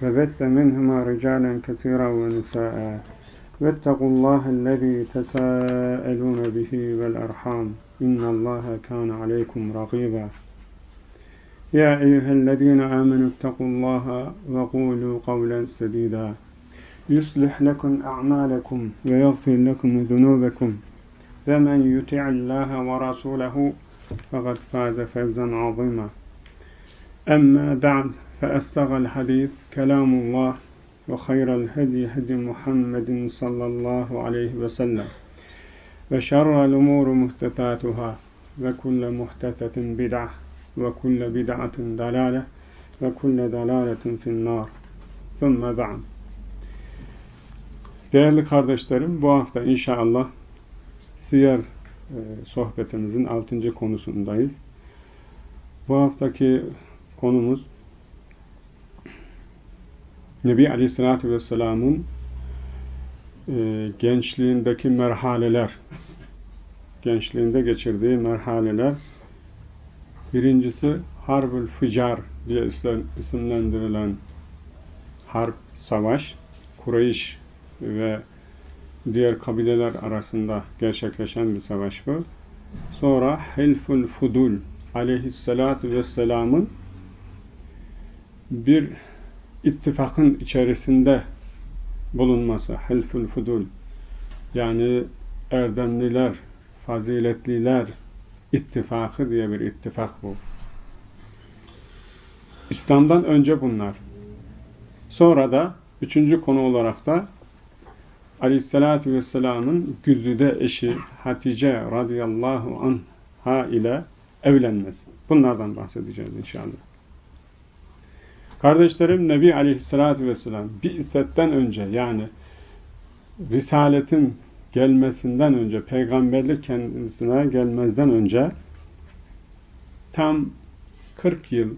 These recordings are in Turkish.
فبث منهما رجالا كثيرا ونساء. واتقوا الله الذي تساءلون به والأرحام. إن الله كان عليكم رقيبا. يا أيها الذين آمنوا اتقوا الله وقولوا قولا سديدا. يصلح لكم أعمالكم ويغفر لكم ذنوبكم. ومن يطع الله ورسوله فقد فاز فوزا عظيما. أما بعد فأستغى الحديث كلام الله وخير الهدي هدي محمد صلى الله عليه وسلم وشر الأمور محدثاتها وكل محدثة بدعة وكل بدعة ضلالة وكل ضلالة في النار ثم بعد Değerli kardeşlerim bu hafta inşallah Siyer e, sohbetimizin 6. konusundayız. Bu haftaki konumuz Nebi Aleyhisselatü Vesselam'ın e, gençliğindeki merhaleler, gençliğinde geçirdiği merhaleler. Birincisi Harbül Fücar diye isimlendirilen harp, savaş, Kureyş ve diğer kabileler arasında gerçekleşen bir savaş bu. Sonra Hilful Fudul aleyhissalatu vesselamın bir ittifakın içerisinde bulunması. Hilful Fudul yani erdemliler, faziletliler ittifakı diye bir ittifak bu. İslam'dan önce bunlar. Sonra da üçüncü konu olarak da Aleyhisselatü Vesselam'ın güzide eşi Hatice radıyallahu anha ile evlenmesi. Bunlardan bahsedeceğiz inşallah. Kardeşlerim Nebi Aleyhisselatü Vesselam bir isetten önce yani Risaletin gelmesinden önce, peygamberlik kendisine gelmezden önce tam 40 yıl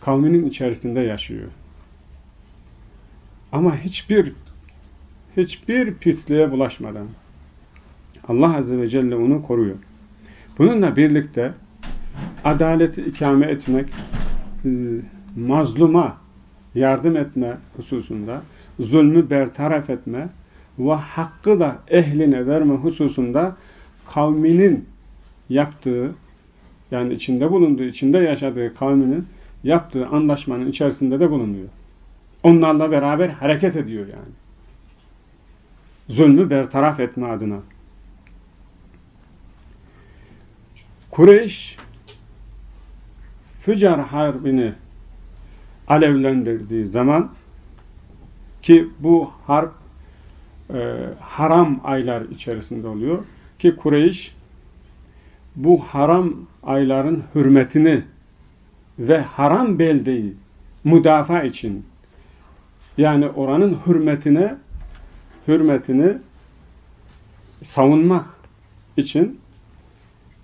kavminin içerisinde yaşıyor. Ama hiçbir hiçbir pisliğe bulaşmadan Allah Azze ve Celle onu koruyor. Bununla birlikte adaleti ikame etmek, mazluma yardım etme hususunda, zulmü bertaraf etme ve hakkı da ehline verme hususunda kavminin yaptığı, yani içinde bulunduğu, içinde yaşadığı kavminin yaptığı anlaşmanın içerisinde de bulunuyor. Onlarla beraber hareket ediyor yani zulmü bertaraf etme adına. Kureyş Fücar Harbi'ni alevlendirdiği zaman ki bu harp e, haram aylar içerisinde oluyor ki Kureyş bu haram ayların hürmetini ve haram beldeyi müdafaa için yani oranın hürmetine hürmetini savunmak için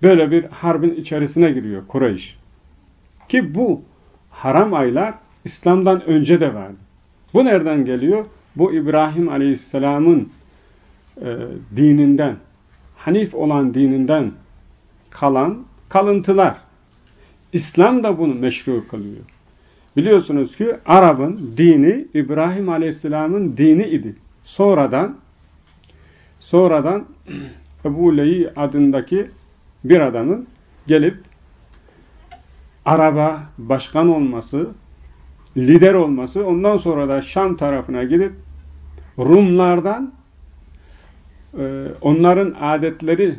böyle bir harbin içerisine giriyor Kureyş. Ki bu haram aylar İslam'dan önce de vardı. Bu nereden geliyor? Bu İbrahim Aleyhisselam'ın e, dininden, Hanif olan dininden kalan kalıntılar. İslam da bunu meşru kılıyor. Biliyorsunuz ki Arap'ın dini İbrahim Aleyhisselam'ın dini idi. Sonradan sonradan Ebu Leyi adındaki bir adamın gelip araba başkan olması, lider olması, ondan sonra da Şam tarafına gidip Rumlardan e, onların adetleri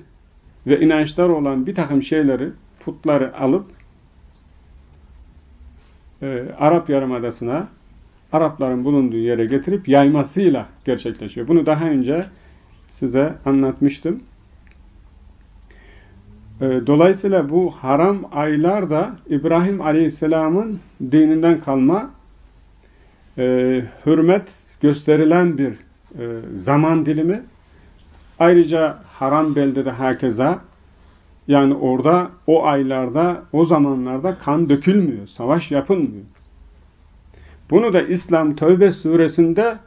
ve inançları olan bir takım şeyleri, putları alıp e, Arap Yarımadası'na Arapların bulunduğu yere getirip yaymasıyla gerçekleşiyor. Bunu daha önce size anlatmıştım. Dolayısıyla bu haram aylar da İbrahim Aleyhisselam'ın dininden kalma e, hürmet gösterilen bir e, zaman dilimi. Ayrıca haram beldede herkese yani orada o aylarda o zamanlarda kan dökülmüyor, savaş yapılmıyor. Bunu da İslam Tövbe suresinde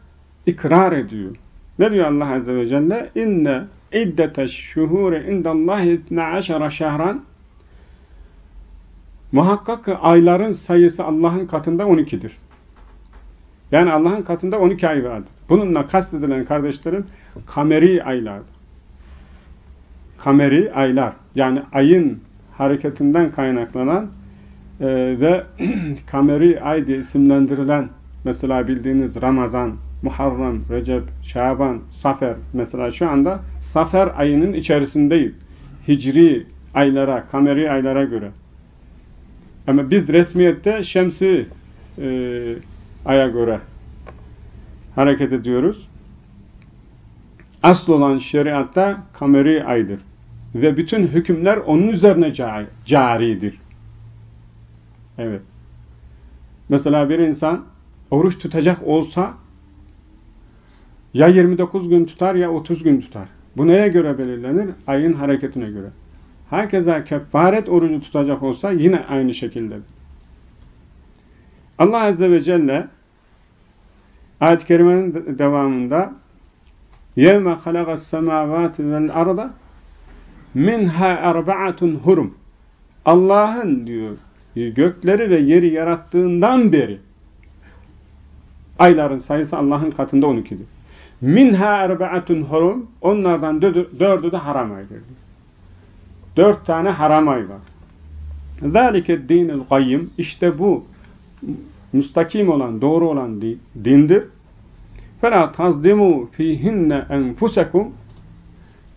ikrar ediyor. Ne diyor Allah Azze ve Celle? İnne iddeteş şuhure indallahi 12 şehran Muhakkak ayların sayısı Allah'ın katında 12'dir. Yani Allah'ın katında 12 ay vardır. Bununla kastedilen kardeşlerim kameri aylardır. Kameri aylar. Yani ayın hareketinden kaynaklanan e, ve kameri ay diye isimlendirilen mesela bildiğiniz Ramazan, Muharrem, Recep, Şaban, Safer mesela şu anda Safer ayının içerisindeyiz. Hicri aylara, kameri aylara göre. Ama biz resmiyette şemsi e, aya göre hareket ediyoruz. Asıl olan şeriatta kameri aydır. Ve bütün hükümler onun üzerine caridir. Evet. Mesela bir insan oruç tutacak olsa ya 29 gün tutar ya 30 gün tutar. Bu neye göre belirlenir? Ayın hareketine göre. Herkese kefaret orucu tutacak olsa yine aynı şekilde. Allah Azze ve Celle ayet-i kerimenin devamında يَوْمَ خَلَقَ السَّمَاوَاتِ وَالْاَرْضَ minha erba'atun hurum. Allah'ın diyor gökleri ve yeri yarattığından beri ayların sayısı Allah'ın katında 12'dir. Minha erbe'atun hurum. Onlardan dördü de haram aydır. Dört tane haram ay var. Zalike dinil kayyim. İşte bu müstakim olan, doğru olan dindir. Fela tazdimu fihinne enfusekum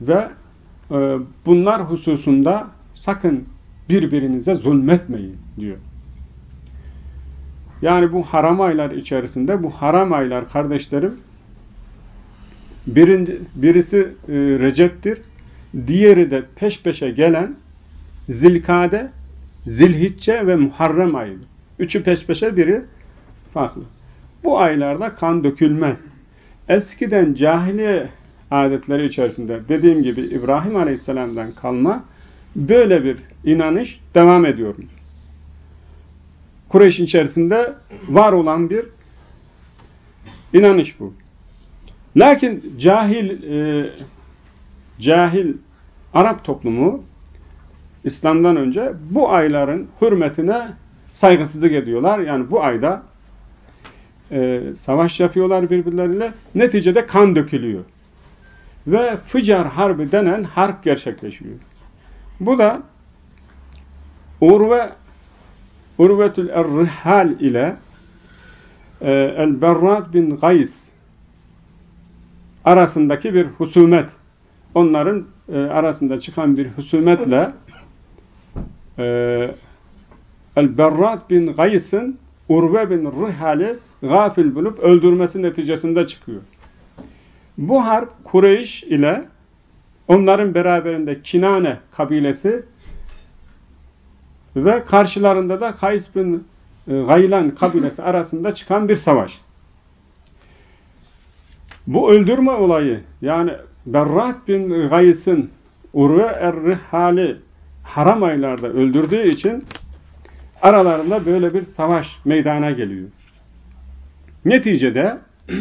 ve e, bunlar hususunda sakın birbirinize zulmetmeyin diyor. Yani bu haram aylar içerisinde bu haram aylar kardeşlerim birinci, birisi e, Recep'tir, diğeri de peş peşe gelen Zilkade, Zilhicce ve Muharrem ayıdır. Üçü peş peşe biri farklı. Bu aylarda kan dökülmez. Eskiden cahiliye adetleri içerisinde dediğim gibi İbrahim Aleyhisselam'dan kalma böyle bir inanış devam ediyor. Kureyş'in içerisinde var olan bir inanış bu. Lakin cahil e, cahil Arap toplumu İslam'dan önce bu ayların hürmetine saygısızlık ediyorlar. Yani bu ayda e, savaş yapıyorlar birbirleriyle. Neticede kan dökülüyor. Ve Fıcar Harbi denen harp gerçekleşiyor. Bu da Urve Urvetül Errihal ile e, El-Berrat bin Gays arasındaki bir husumet. Onların e, arasında çıkan bir husumetle e, El-Berrat bin Gays'ın Urve bin Rihal'i gafil bulup öldürmesi neticesinde çıkıyor. Bu harp Kureyş ile onların beraberinde Kinane kabilesi ve karşılarında da Kays bin e, Gaylan kabilesi arasında çıkan bir savaş. Bu öldürme olayı yani Berrat bin Gays'ın Urve er-Rihali haram aylarda öldürdüğü için aralarında böyle bir savaş meydana geliyor. Neticede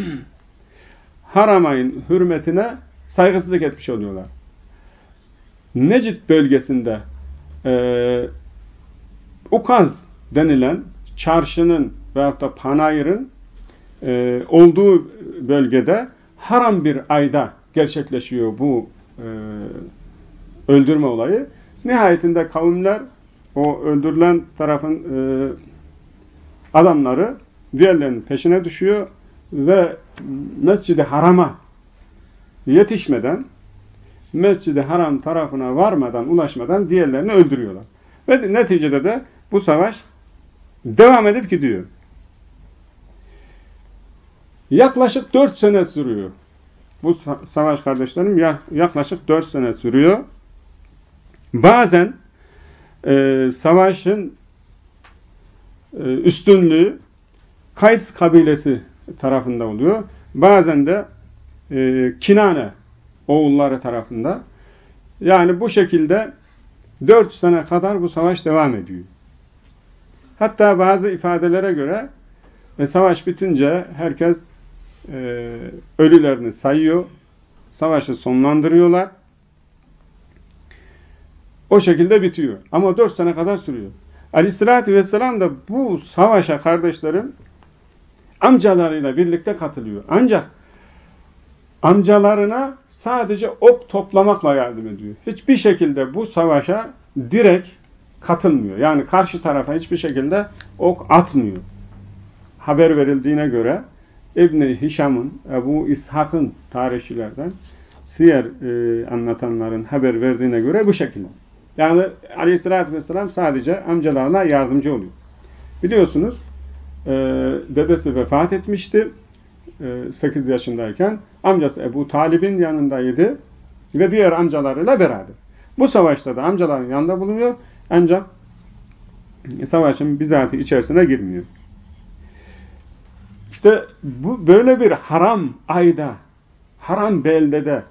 haram ayın hürmetine saygısızlık etmiş oluyorlar. Necid bölgesinde e, Ukaz denilen çarşının veyahut da panayırın e, olduğu bölgede haram bir ayda gerçekleşiyor bu e, öldürme olayı. Nihayetinde kavimler o öldürülen tarafın e, adamları diğerlerinin peşine düşüyor ve Mescid-i Haram'a yetişmeden Mescid-i Haram tarafına varmadan, ulaşmadan diğerlerini öldürüyorlar. Ve neticede de bu savaş devam edip gidiyor. Yaklaşık dört sene sürüyor. Bu savaş kardeşlerim yaklaşık dört sene sürüyor. Bazen e, savaşın e, üstünlüğü Kays kabilesi tarafında oluyor. Bazen de e, Kinane oğulları tarafında. Yani bu şekilde 4 sene kadar bu savaş devam ediyor. Hatta bazı ifadelere göre e, savaş bitince herkes e, ölülerini sayıyor. Savaşı sonlandırıyorlar. O şekilde bitiyor. Ama 4 sene kadar sürüyor. Aleyhissalatü vesselam da bu savaşa kardeşlerim amcalarıyla birlikte katılıyor. Ancak amcalarına sadece ok toplamakla yardım ediyor. Hiçbir şekilde bu savaşa direkt katılmıyor. Yani karşı tarafa hiçbir şekilde ok atmıyor. Haber verildiğine göre İbni Hişam'ın, Ebu İshak'ın tarihçilerden siyer e, anlatanların haber verdiğine göre bu şekilde. Yani aleyhissalatü vesselam sadece amcalarına yardımcı oluyor. Biliyorsunuz e, dedesi vefat etmişti e, 8 yaşındayken. Amcası Ebu Talib'in yanındaydı ve diğer amcalarıyla beraber. Bu savaşta da amcaların yanında bulunuyor ancak savaşın bizatı içerisine girmiyor. İşte bu böyle bir haram ayda, haram beldede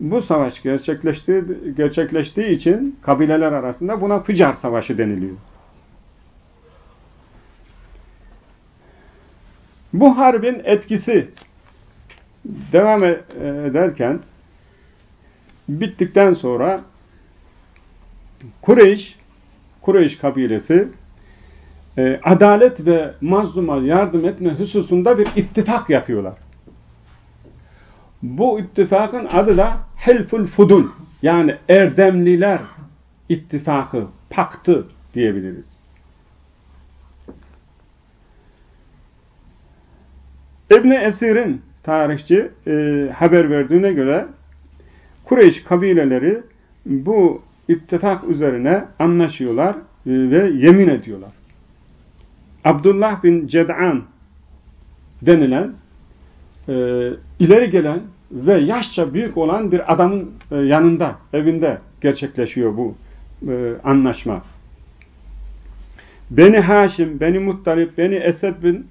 bu savaş gerçekleştiği, gerçekleştiği için kabileler arasında buna Fıcar Savaşı deniliyor. Bu harbin etkisi devam e, ederken bittikten sonra Kureyş Kureyş kabilesi e, adalet ve mazluma yardım etme hususunda bir ittifak yapıyorlar. Bu ittifakın adı da Helful Fudul yani Erdemliler ittifakı, paktı diyebiliriz. İbni Esir'in tarihçi e, haber verdiğine göre Kureyş kabileleri bu ittifak üzerine anlaşıyorlar e, ve yemin ediyorlar. Abdullah bin Ced'an denilen e, ileri gelen ve yaşça büyük olan bir adamın e, yanında, evinde gerçekleşiyor bu e, anlaşma. Beni Haşim, Beni Muttalip, Beni Esed bin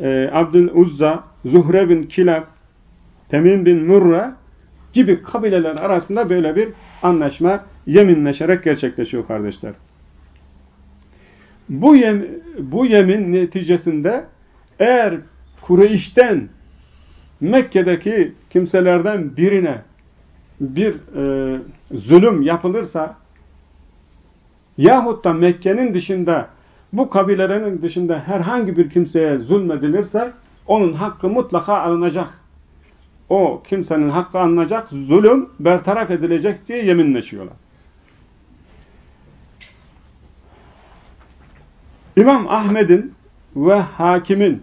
e, Abdül Uzza, Zuhre bin Kilab, Temim bin Murra gibi kabileler arasında böyle bir anlaşma yeminleşerek gerçekleşiyor kardeşler. Bu, yem, bu yemin neticesinde eğer Kureyş'ten Mekke'deki kimselerden birine bir e, zulüm yapılırsa yahut da Mekke'nin dışında bu kabilelerin dışında herhangi bir kimseye zulmedilirse onun hakkı mutlaka alınacak. O kimsenin hakkı alınacak, zulüm bertaraf edilecek diye yeminleşiyorlar. İmam Ahmed'in ve Hakim'in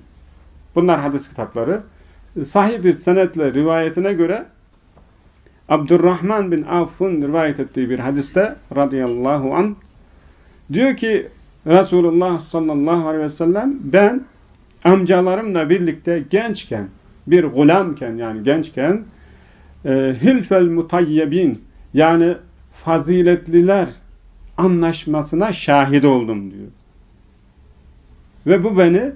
bunlar hadis kitapları sahih bir senetle rivayetine göre Abdurrahman bin Avf'ın rivayet ettiği bir hadiste radıyallahu an diyor ki Resulullah sallallahu aleyhi ve sellem ben amcalarımla birlikte gençken bir gulamken yani gençken e, hilfel mutayyebin yani faziletliler anlaşmasına şahit oldum diyor. Ve bu beni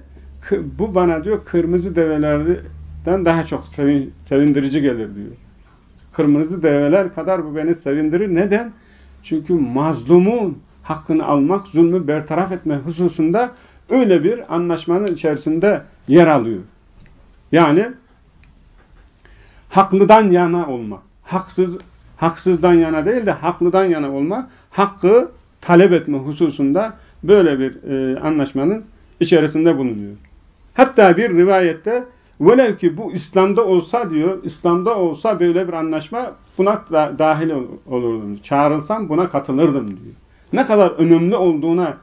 bu bana diyor kırmızı develerden daha çok sevin, sevindirici gelir diyor. Kırmızı develer kadar bu beni sevindirir. Neden? Çünkü mazlumun hakkını almak, zulmü bertaraf etme hususunda öyle bir anlaşmanın içerisinde yer alıyor. Yani haklıdan yana olma. Haksız haksızdan yana değil de haklıdan yana olma, hakkı talep etme hususunda böyle bir e, anlaşmanın içerisinde bulunuyor. Hatta bir rivayette velev ki bu İslam'da olsa diyor, İslam'da olsa böyle bir anlaşma buna da dahil olurdum. Çağrılsam buna katılırdım diyor. Ne kadar önemli olduğuna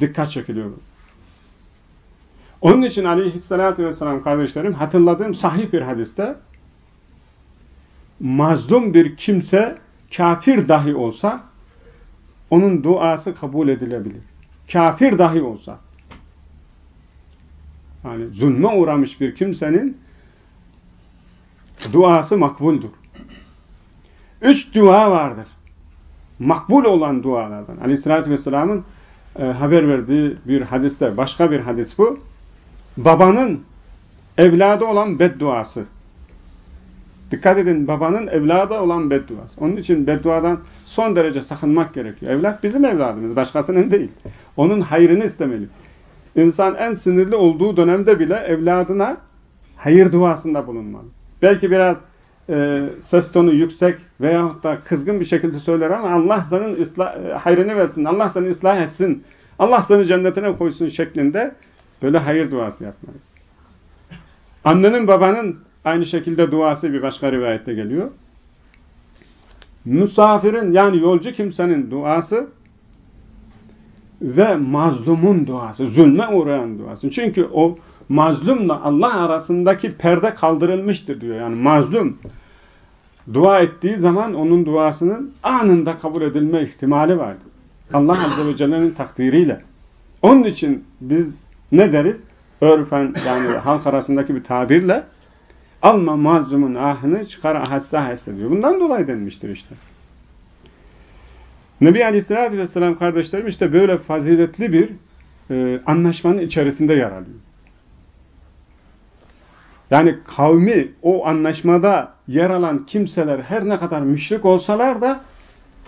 dikkat çekiliyor. Onun için aleyhissalatü vesselam kardeşlerim hatırladığım sahih bir hadiste mazlum bir kimse kafir dahi olsa onun duası kabul edilebilir. Kafir dahi olsa yani zulme uğramış bir kimsenin duası makbuldur. Üç dua vardır. Makbul olan dualardan. Aleyhissalatü vesselamın e, haber verdiği bir hadiste, başka bir hadis bu. babanın evladı olan bedduası. Dikkat edin babanın evladı olan bedduası. Onun için bedduadan son derece sakınmak gerekiyor. Evlat bizim evladımız, başkasının değil. Onun hayrını istemeli. İnsan en sinirli olduğu dönemde bile evladına hayır duasında bulunmalı. Belki biraz e, ses tonu yüksek veyahut da kızgın bir şekilde söyler ama Allah senin ıslah, e, hayrını versin, Allah seni ıslah etsin, Allah seni cennetine koysun şeklinde böyle hayır duası yapmalı. Annenin babanın aynı şekilde duası bir başka rivayette geliyor. Misafirin yani yolcu kimsenin duası ve mazlumun duası, zulme uğrayan duası. Çünkü o mazlumla Allah arasındaki perde kaldırılmıştır diyor. Yani mazlum dua ettiği zaman onun duasının anında kabul edilme ihtimali vardır. Allah Azze ve Celle'nin takdiriyle. Onun için biz ne deriz? Örfen yani halk arasındaki bir tabirle alma mazlumun ahını çıkar aheste aheste diyor. Bundan dolayı denmiştir işte. Nebi Aleyhisselatü Vesselam kardeşlerim işte böyle faziletli bir e, anlaşmanın içerisinde yer alıyor. Yani kavmi o anlaşmada yer alan kimseler her ne kadar müşrik olsalar da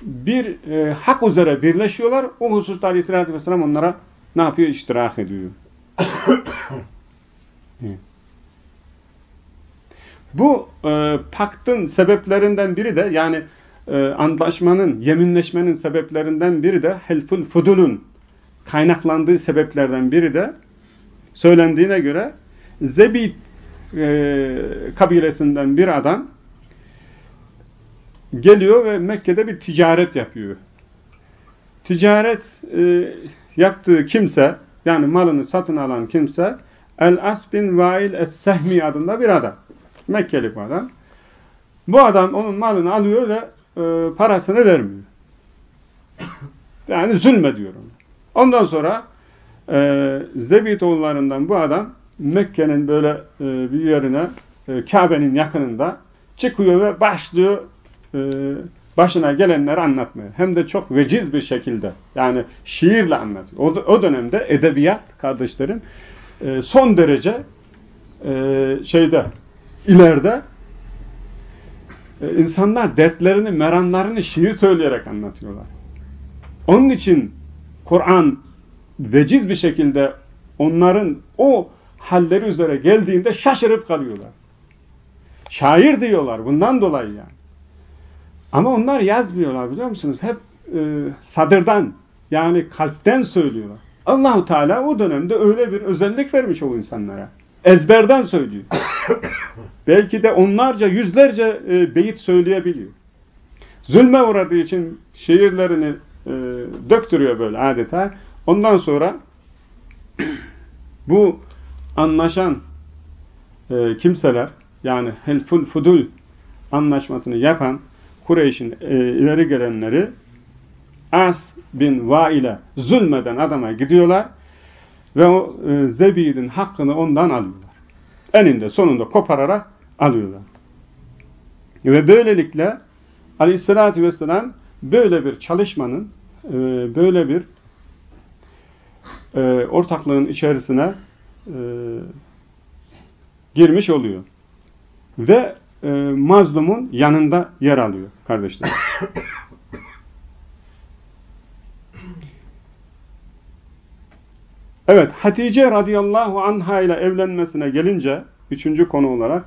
bir e, hak üzere birleşiyorlar. O hususta Aleyhisselatü Vesselam onlara ne yapıyor? İştirak ediyor. Bu e, paktın sebeplerinden biri de yani e, antlaşmanın, yeminleşmenin sebeplerinden biri de helful fudulun kaynaklandığı sebeplerden biri de söylendiğine göre Zebit e, kabilesinden bir adam geliyor ve Mekke'de bir ticaret yapıyor. Ticaret e, yaptığı kimse yani malını satın alan kimse El-As bin Vail Es-Sehmi adında bir adam. Mekkeli bir adam. Bu adam onun malını alıyor ve e, parasını vermiyor. Yani zulmediyor onu. Ondan sonra e, Zebitoğullarından bu adam Mekke'nin böyle e, bir yerine e, Kabe'nin yakınında çıkıyor ve başlıyor e, başına gelenleri anlatmaya. Hem de çok veciz bir şekilde. Yani şiirle anlatıyor. O, o dönemde edebiyat kardeşlerim e, son derece e, şeyde ileride insanlar dertlerini, meranlarını şiir söyleyerek anlatıyorlar. Onun için Kur'an veciz bir şekilde onların o halleri üzere geldiğinde şaşırıp kalıyorlar. Şair diyorlar bundan dolayı yani. Ama onlar yazmıyorlar biliyor musunuz? Hep e, sadırdan yani kalpten söylüyorlar. Allahu Teala o dönemde öyle bir özellik vermiş o insanlara. Ezberden söylüyor. Belki de onlarca, yüzlerce e, beyit söyleyebiliyor. Zulme uğradığı için şiirlerini e, döktürüyor böyle adeta. Ondan sonra bu anlaşan e, kimseler yani Helful Fudul anlaşmasını yapan Kureyş'in e, ileri gelenleri As bin Vail'e zulmeden adama gidiyorlar ve o e, Zebid'in hakkını ondan alıyorlar. Eninde sonunda kopararak alıyorlar. Ve böylelikle Aleyhisselatü Vesselam böyle bir çalışmanın, e, böyle bir e, ortaklığın içerisine e, girmiş oluyor. Ve e, mazlumun yanında yer alıyor kardeşler. Evet, Hatice radıyallahu anha ile evlenmesine gelince, üçüncü konu olarak,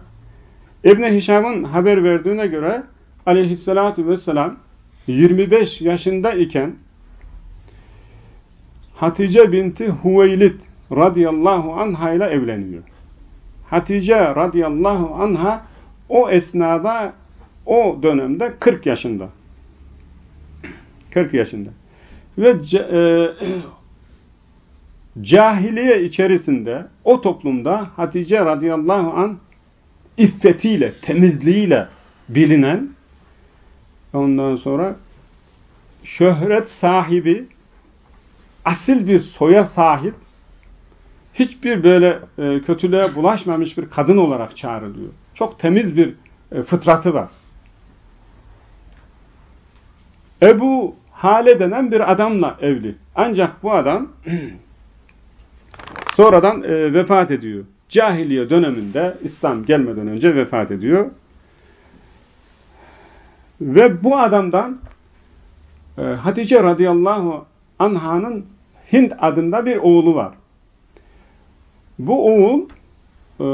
İbn-i Hişam'ın haber verdiğine göre aleyhissalatu vesselam 25 yaşında iken Hatice binti Hüveylid radıyallahu anha ile evleniyor. Hatice radıyallahu anha o esnada o dönemde 40 yaşında. 40 yaşında. Ve e, cahiliye içerisinde o toplumda Hatice radıyallahu an iffetiyle, temizliğiyle bilinen ondan sonra şöhret sahibi asil bir soya sahip hiçbir böyle e, kötülüğe bulaşmamış bir kadın olarak çağrılıyor. Çok temiz bir e, fıtratı var. Ebu Hale denen bir adamla evli. Ancak bu adam Sonradan e, vefat ediyor. Cahiliye döneminde İslam gelmeden önce vefat ediyor. Ve bu adamdan e, Hatice radıyallahu anhanın Hind adında bir oğlu var. Bu oğul e,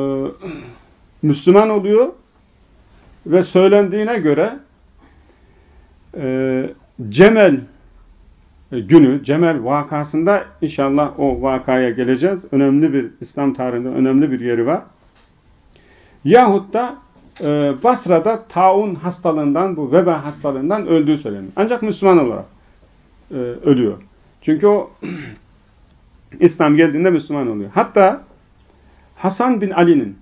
Müslüman oluyor ve söylendiğine göre e, Cemel günü, Cemel vakasında inşallah o vakaya geleceğiz. Önemli bir, İslam tarihinde önemli bir yeri var. Yahut da e, Basra'da taun hastalığından, bu veba hastalığından öldüğü söyleniyor. Ancak Müslüman olarak e, ölüyor. Çünkü o İslam geldiğinde Müslüman oluyor. Hatta Hasan bin Ali'nin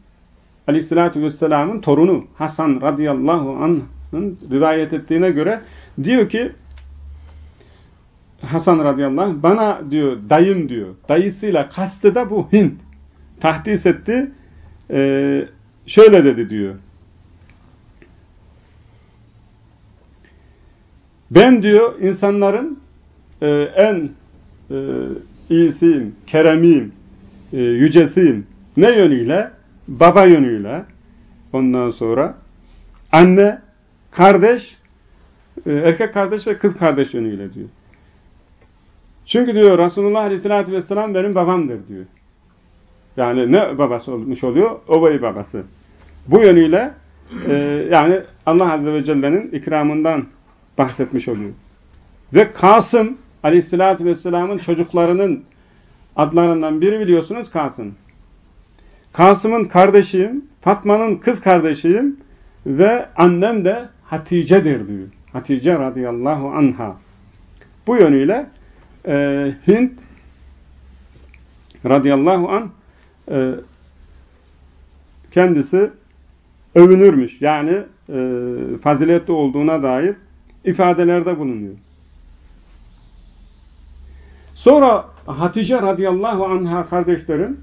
aleyhissalatü vesselamın torunu Hasan radıyallahu anh'ın rivayet ettiğine göre diyor ki Hasan radıyallahu anh bana diyor dayım diyor. Dayısıyla kastı da bu Hint. Tahdis etti. Ee, şöyle dedi diyor. Ben diyor insanların e, en e, iyisiyim, keremiyim, e, yücesiyim. Ne yönüyle? Baba yönüyle. Ondan sonra anne, kardeş, e, erkek kardeş ve kız kardeş yönüyle diyor. Çünkü diyor Resulullah Aleyhisselatü Vesselam benim babamdır diyor. Yani ne babası olmuş oluyor? Obayı babası. Bu yönüyle e, yani Allah Azze ve Celle'nin ikramından bahsetmiş oluyor. Ve Kasım Aleyhisselatü Vesselam'ın çocuklarının adlarından biri biliyorsunuz Kasım. Kasım'ın kardeşiyim, Fatma'nın kız kardeşiyim ve annem de Hatice'dir diyor. Hatice radıyallahu anha. Bu yönüyle e, Hint radıyallahu an e, kendisi övünürmüş. Yani e, faziletli olduğuna dair ifadelerde bulunuyor. Sonra Hatice radıyallahu anha kardeşlerim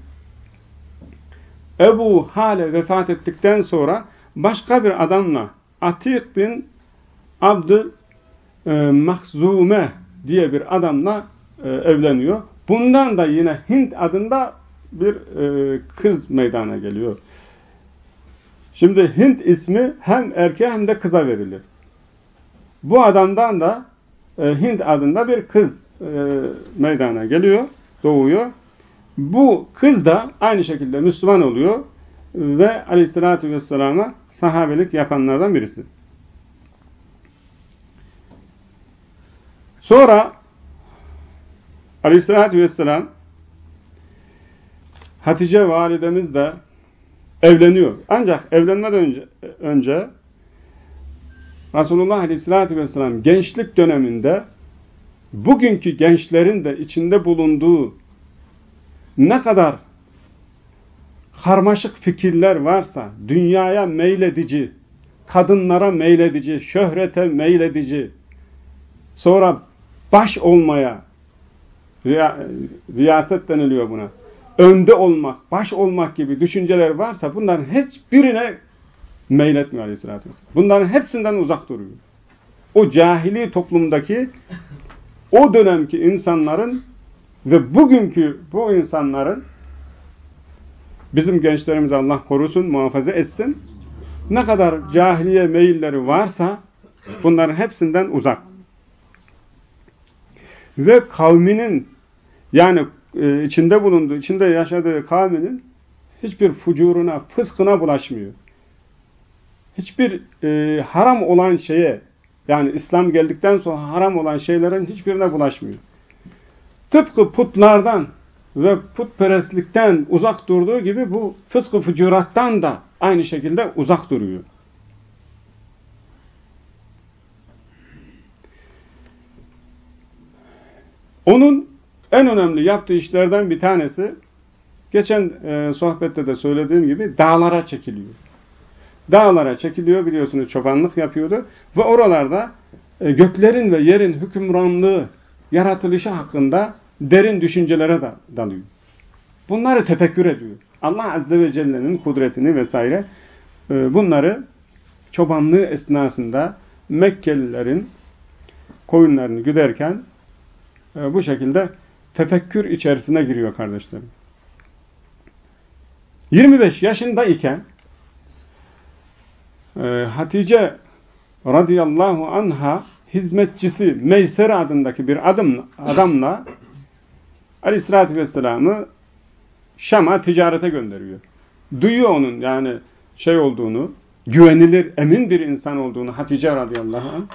Ebu Hale vefat ettikten sonra başka bir adamla Atik bin Abdül e, Mahzume diye bir adamla e, evleniyor. Bundan da yine Hint adında bir e, kız meydana geliyor. Şimdi Hint ismi hem erkeğe hem de kıza verilir. Bu adamdan da e, Hint adında bir kız e, meydana geliyor, doğuyor. Bu kız da aynı şekilde Müslüman oluyor ve aleyhissalatü vesselama sahabelik yapanlardan birisi. Sonra aleyhissalatü vesselam Hatice validemiz de evleniyor. Ancak evlenmeden önce, önce Resulullah aleyhissalatü vesselam gençlik döneminde bugünkü gençlerin de içinde bulunduğu ne kadar karmaşık fikirler varsa, dünyaya meyledici, kadınlara meyledici, şöhrete meyledici, sonra baş olmaya, riya, riyaset deniliyor buna, önde olmak, baş olmak gibi düşünceler varsa bunların hiçbirine meyletmiyor aleyhissalatü vesselam. Bunların hepsinden uzak duruyor. O cahili toplumdaki o dönemki insanların ve bugünkü bu insanların bizim gençlerimiz Allah korusun, muhafaza etsin. Ne kadar cahiliye meyilleri varsa bunların hepsinden uzak. Ve kavminin yani e, içinde bulunduğu, içinde yaşadığı kavminin hiçbir fucuruna, fıskına bulaşmıyor. Hiçbir e, haram olan şeye, yani İslam geldikten sonra haram olan şeylerin hiçbirine bulaşmıyor. Tıpkı putlardan ve putperestlikten uzak durduğu gibi bu fıskı fücurattan da aynı şekilde uzak duruyor. Onun en önemli yaptığı işlerden bir tanesi, geçen e, sohbette de söylediğim gibi dağlara çekiliyor. Dağlara çekiliyor biliyorsunuz çobanlık yapıyordu ve oralarda e, göklerin ve yerin hükümranlığı yaratılışı hakkında derin düşüncelere da dalıyor. Bunları tefekkür ediyor. Allah Azze ve Celle'nin kudretini vesaire e, bunları çobanlığı esnasında Mekkelilerin koyunlarını güderken e, bu şekilde tefekkür içerisine giriyor kardeşlerim. 25 yaşında iken e, Hatice radıyallahu anha hizmetçisi Meyser adındaki bir adım, adamla aleyhissalatü vesselam'ı Şam'a ticarete gönderiyor. Duyuyor onun yani şey olduğunu, güvenilir, emin bir insan olduğunu Hatice radıyallahu anh.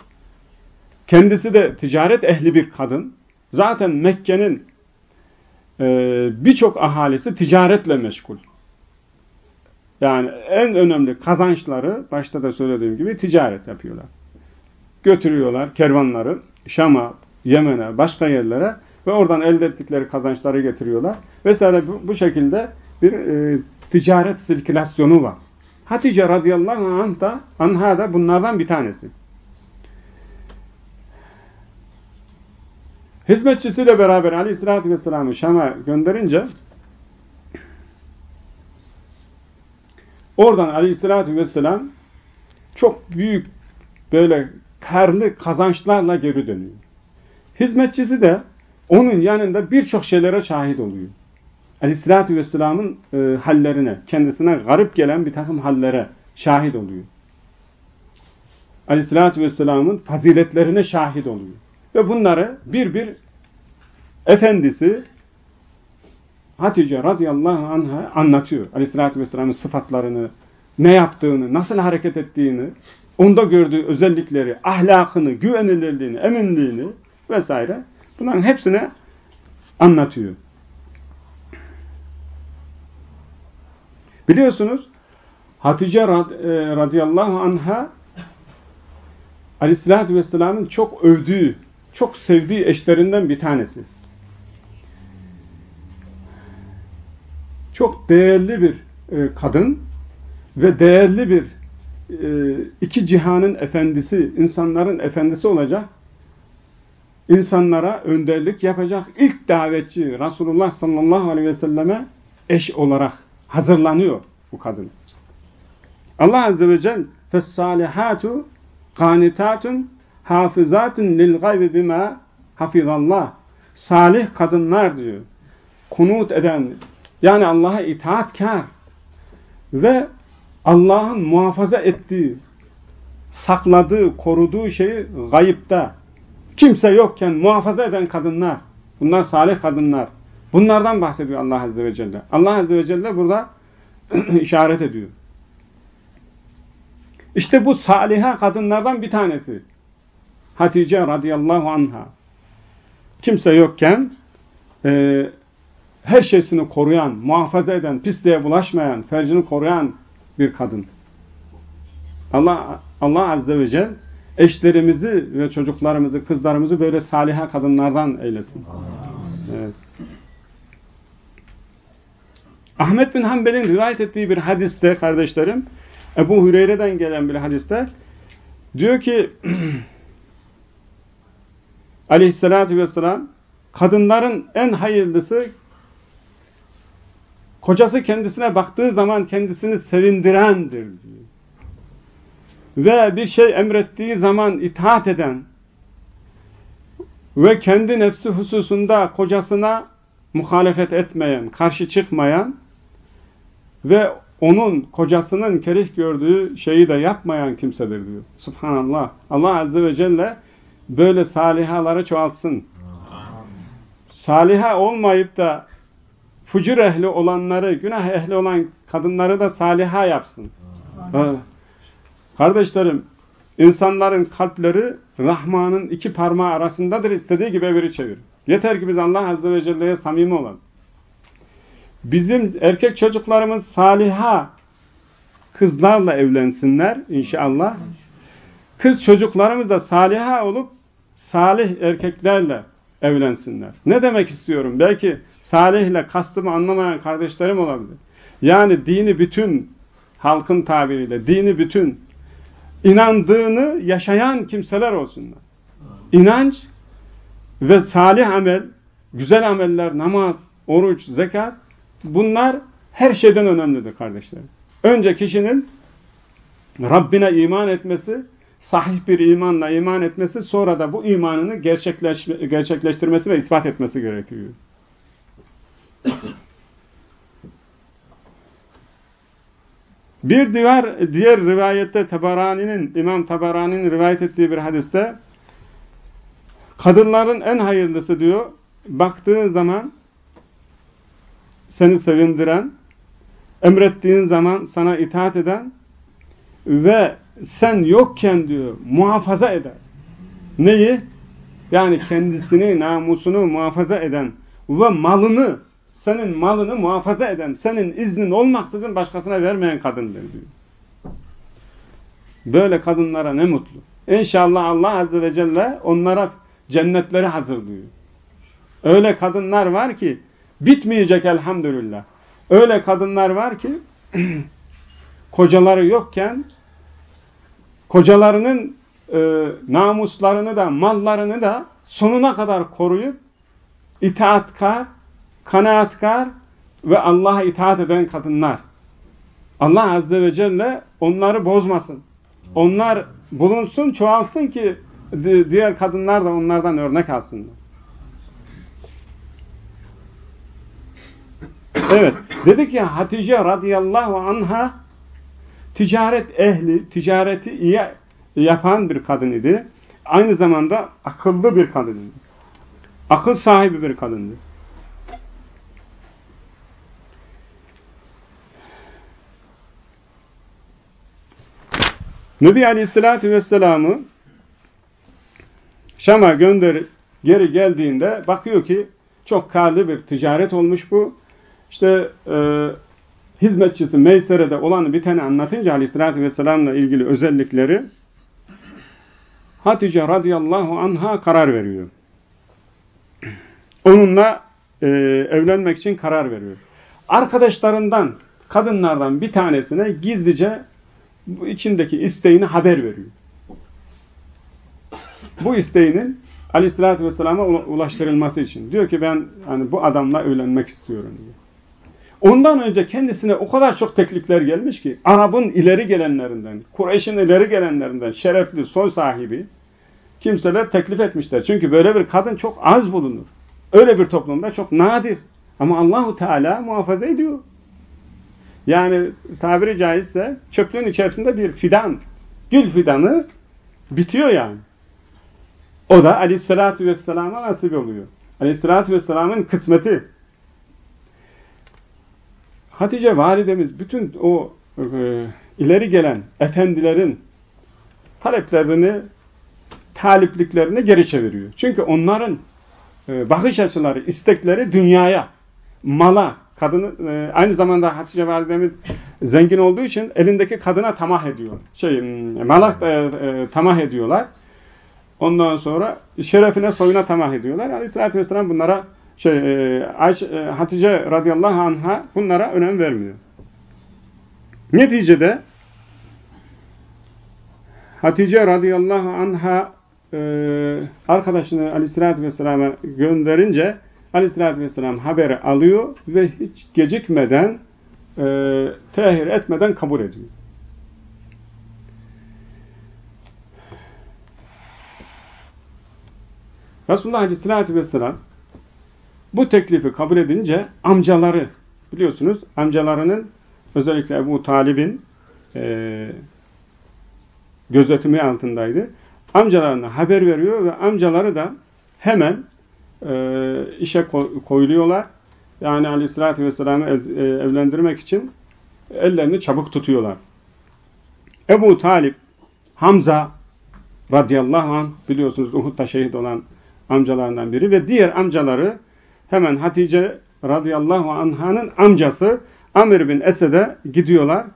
Kendisi de ticaret ehli bir kadın. Zaten Mekke'nin e, birçok ahalisi ticaretle meşgul. Yani en önemli kazançları başta da söylediğim gibi ticaret yapıyorlar. Götürüyorlar kervanları Şam'a, Yemen'e, başka yerlere ve oradan elde ettikleri kazançları getiriyorlar. Vesaire bu, bu şekilde bir e, ticaret sirkülasyonu var. Hatice radıyallahu anh da, anha da bunlardan bir tanesi. Hizmetçisiyle beraber aleyhissalatü vesselam'ı Şam'a gönderince oradan aleyhissalatü vesselam çok büyük böyle karlı kazançlarla geri dönüyor. Hizmetçisi de onun yanında birçok şeylere şahit oluyor. Aleyhissalatü vesselamın e, hallerine, kendisine garip gelen bir takım hallere şahit oluyor. Aleyhissalatü vesselamın faziletlerine şahit oluyor. Ve bunları bir bir efendisi Hatice radıyallahu anh'a anlatıyor. Aleyhissalatü vesselamın sıfatlarını, ne yaptığını, nasıl hareket ettiğini, onda gördüğü özellikleri, ahlakını, güvenilirliğini, eminliğini vesaire bunların hepsini anlatıyor. Biliyorsunuz Hatice rad, e, radıyallahu anha aleyhissalatü vesselamın çok övdüğü, çok sevdiği eşlerinden bir tanesi. Çok değerli bir e, kadın ve değerli bir e, iki cihanın efendisi, insanların efendisi olacak, insanlara önderlik yapacak ilk davetçi Resulullah sallallahu aleyhi ve selleme eş olarak hazırlanıyor bu kadın. Allah Azze ve Celle فَالصَّالِحَاتُ قَانِتَاتٌ hafizatun lil gaybi bima hafizallah. Salih kadınlar diyor. Kunut eden, yani Allah'a itaatkar ve Allah'ın muhafaza ettiği, sakladığı, koruduğu şeyi gayipte, kimse yokken muhafaza eden kadınlar, bunlar salih kadınlar. Bunlardan bahsediyor Allah Azze ve Celle. Allah Azze ve Celle burada işaret ediyor. İşte bu saliha kadınlardan bir tanesi. Hatice radıyallahu anha. Kimse yokken e, her şeysini koruyan, muhafaza eden, pisliğe bulaşmayan, fercini koruyan bir kadın. Allah Allah azze ve celle eşlerimizi ve çocuklarımızı, kızlarımızı böyle saliha kadınlardan eylesin. Evet. Ahmet bin Hanbel'in rivayet ettiği bir hadiste kardeşlerim, Ebu Hüreyre'den gelen bir hadiste diyor ki aleyhissalatü vesselam kadınların en hayırlısı kocası kendisine baktığı zaman kendisini sevindirendir diyor. Ve bir şey emrettiği zaman itaat eden ve kendi nefsi hususunda kocasına muhalefet etmeyen, karşı çıkmayan ve onun kocasının kerih gördüğü şeyi de yapmayan kimsedir diyor. Subhanallah. Allah Azze ve Celle böyle salihaları çoğaltsın. Saliha olmayıp da fucur ehli olanları, günah ehli olan kadınları da saliha yapsın. Kardeşlerim, insanların kalpleri Rahman'ın iki parmağı arasındadır. istediği gibi eviri çevir. Yeter ki biz Allah Azze ve Celle'ye samimi olalım. Bizim erkek çocuklarımız saliha kızlarla evlensinler inşallah. Kız çocuklarımız da saliha olup salih erkeklerle evlensinler. Ne demek istiyorum? Belki salihle kastımı anlamayan kardeşlerim olabilir. Yani dini bütün halkın tabiriyle dini bütün inandığını yaşayan kimseler olsunlar. İnanç ve salih amel, güzel ameller, namaz, oruç, zekat bunlar her şeyden önemlidir kardeşlerim. Önce kişinin Rabbine iman etmesi, sahih bir imanla iman etmesi, sonra da bu imanını gerçekleş gerçekleştirmesi ve ispat etmesi gerekiyor. Bir diğer, diğer rivayette Tabarani'nin, İmam Tabarani'nin rivayet ettiği bir hadiste kadınların en hayırlısı diyor, baktığın zaman seni sevindiren, emrettiğin zaman sana itaat eden ve sen yokken diyor muhafaza eder. Neyi? Yani kendisini, namusunu muhafaza eden ve malını, senin malını muhafaza eden, senin iznin olmaksızın başkasına vermeyen kadındır diyor. Böyle kadınlara ne mutlu. İnşallah Allah Azze ve Celle onlara cennetleri hazırlıyor. Öyle kadınlar var ki bitmeyecek elhamdülillah. Öyle kadınlar var ki kocaları yokken kocalarının e, namuslarını da mallarını da sonuna kadar koruyup itaatkar, kanaatkar ve Allah'a itaat eden kadınlar. Allah Azze ve Celle onları bozmasın. Onlar bulunsun, çoğalsın ki diğer kadınlar da onlardan örnek alsınlar. Evet, dedik ya Hatice radıyallahu anha ticaret ehli, ticareti iyi yapan bir kadın idi. Aynı zamanda akıllı bir kadın idi. Akıl sahibi bir kadındı. Nebi Aleyhisselatü Vesselam'ı Şam'a gönder geri geldiğinde bakıyor ki çok karlı bir ticaret olmuş bu. İşte e, hizmetçisi Meysere'de olanı bir tane anlatınca Aleyhisselatü Vesselam'la ilgili özellikleri Hatice radıyallahu anha karar veriyor. Onunla e, evlenmek için karar veriyor. Arkadaşlarından, kadınlardan bir tanesine gizlice bu içindeki isteğini haber veriyor. Bu isteğinin aleyhissalatü vesselama ulaştırılması için. Diyor ki ben hani bu adamla evlenmek istiyorum diyor. Ondan önce kendisine o kadar çok teklifler gelmiş ki Arap'ın ileri gelenlerinden, Kureyş'in ileri gelenlerinden şerefli soy sahibi kimseler teklif etmişler. Çünkü böyle bir kadın çok az bulunur. Öyle bir toplumda çok nadir. Ama Allahu Teala muhafaza ediyor. Yani tabiri caizse çöplüğün içerisinde bir fidan, gül fidanı bitiyor yani. O da aleyhissalatü vesselama nasip oluyor. Aleyhissalatü vesselamın kısmeti. Hatice validemiz bütün o e, ileri gelen efendilerin taleplerini, talipliklerini geri çeviriyor. Çünkü onların e, bakış açıları, istekleri dünyaya, mala, kadını e, aynı zamanda Hatice validemiz zengin olduğu için elindeki kadına tamah ediyor. Şey, malak e, e, tamah ediyorlar. Ondan sonra şerefine, soyuna tamah ediyorlar. Aleyhisselatü Vesselam bunlara şey, e, e, Hatice radıyallahu anh'a bunlara önem vermiyor. Neticede Hatice radıyallahu anh'a e, arkadaşını aleyhissalatü vesselama gönderince aleyhissalatü vesselam haberi alıyor ve hiç gecikmeden e, tehir etmeden kabul ediyor. Resulullah Aleyhisselatü Vesselam bu teklifi kabul edince amcaları biliyorsunuz amcalarının özellikle Ebu Talib'in e, gözetimi altındaydı. Amcalarına haber veriyor ve amcaları da hemen e, işe koyuluyorlar. Yani Aleyhisselatü Vesselam'ı e, evlendirmek için ellerini çabuk tutuyorlar. Ebu Talip, Hamza radıyallahu anh biliyorsunuz Uhud'da şehit olan amcalarından biri ve diğer amcaları hemen Hatice radıyallahu anh'ın amcası Amir bin Esed'e gidiyorlar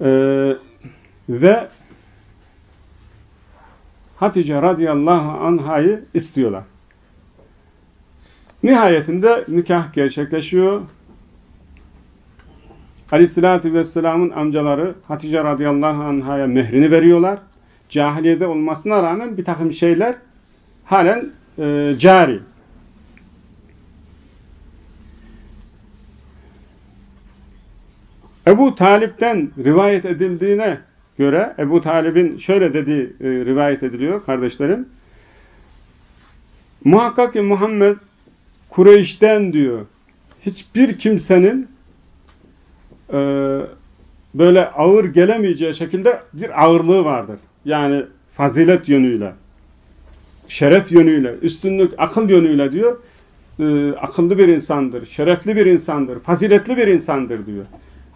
ee, ve Hatice radıyallahu anh'ı istiyorlar. Nihayetinde nikah gerçekleşiyor. Aleyhissalatü vesselamın amcaları Hatice radıyallahu anh'a mehrini veriyorlar. Cahiliyede olmasına rağmen bir takım şeyler halen e, cari. Ebu Talip'ten rivayet edildiğine göre Ebu Talib'in şöyle dediği e, rivayet ediliyor kardeşlerim. Muhakkak ki Muhammed Kureyş'ten diyor hiçbir kimsenin e, böyle ağır gelemeyeceği şekilde bir ağırlığı vardır. Yani fazilet yönüyle, şeref yönüyle, üstünlük, akıl yönüyle diyor. E, akıllı bir insandır, şerefli bir insandır, faziletli bir insandır diyor.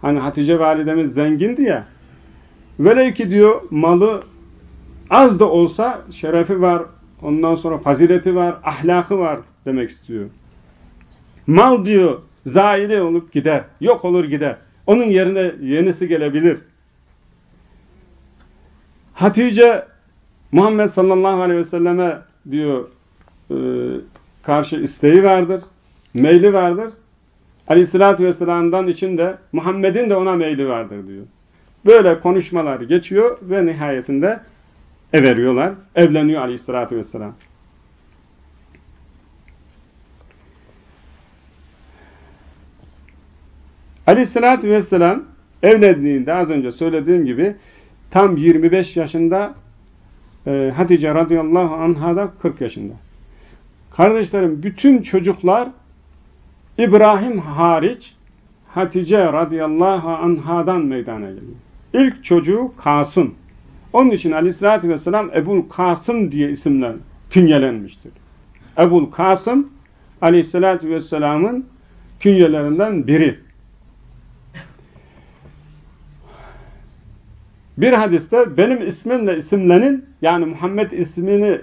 Hani Hatice validemiz zengindi ya. Velev ki diyor malı az da olsa şerefi var, ondan sonra fazileti var, ahlakı var demek istiyor. Mal diyor zaile olup gider, yok olur gider. Onun yerine yenisi gelebilir. Hatice Muhammed sallallahu aleyhi ve selleme diyor e, karşı isteği vardır, meyli vardır. Aleyhissalatü vesselam'dan içinde Muhammed'in de ona meyli vardır diyor. Böyle konuşmalar geçiyor ve nihayetinde everiyorlar. Evleniyor aleyhissalatü vesselam. Aleyhissalatü vesselam evlendiğinde az önce söylediğim gibi tam 25 yaşında e, Hatice radıyallahu anha da 40 yaşında. Kardeşlerim bütün çocuklar İbrahim hariç Hatice radıyallahu anhadan meydana geliyor. İlk çocuğu Kasım. Onun için aleyhissalatü vesselam Ebul Kasım diye isimler künyelenmiştir. Ebul Kasım aleyhissalatü vesselamın künyelerinden biri. Bir hadiste benim ismimle isimlenin yani Muhammed ismini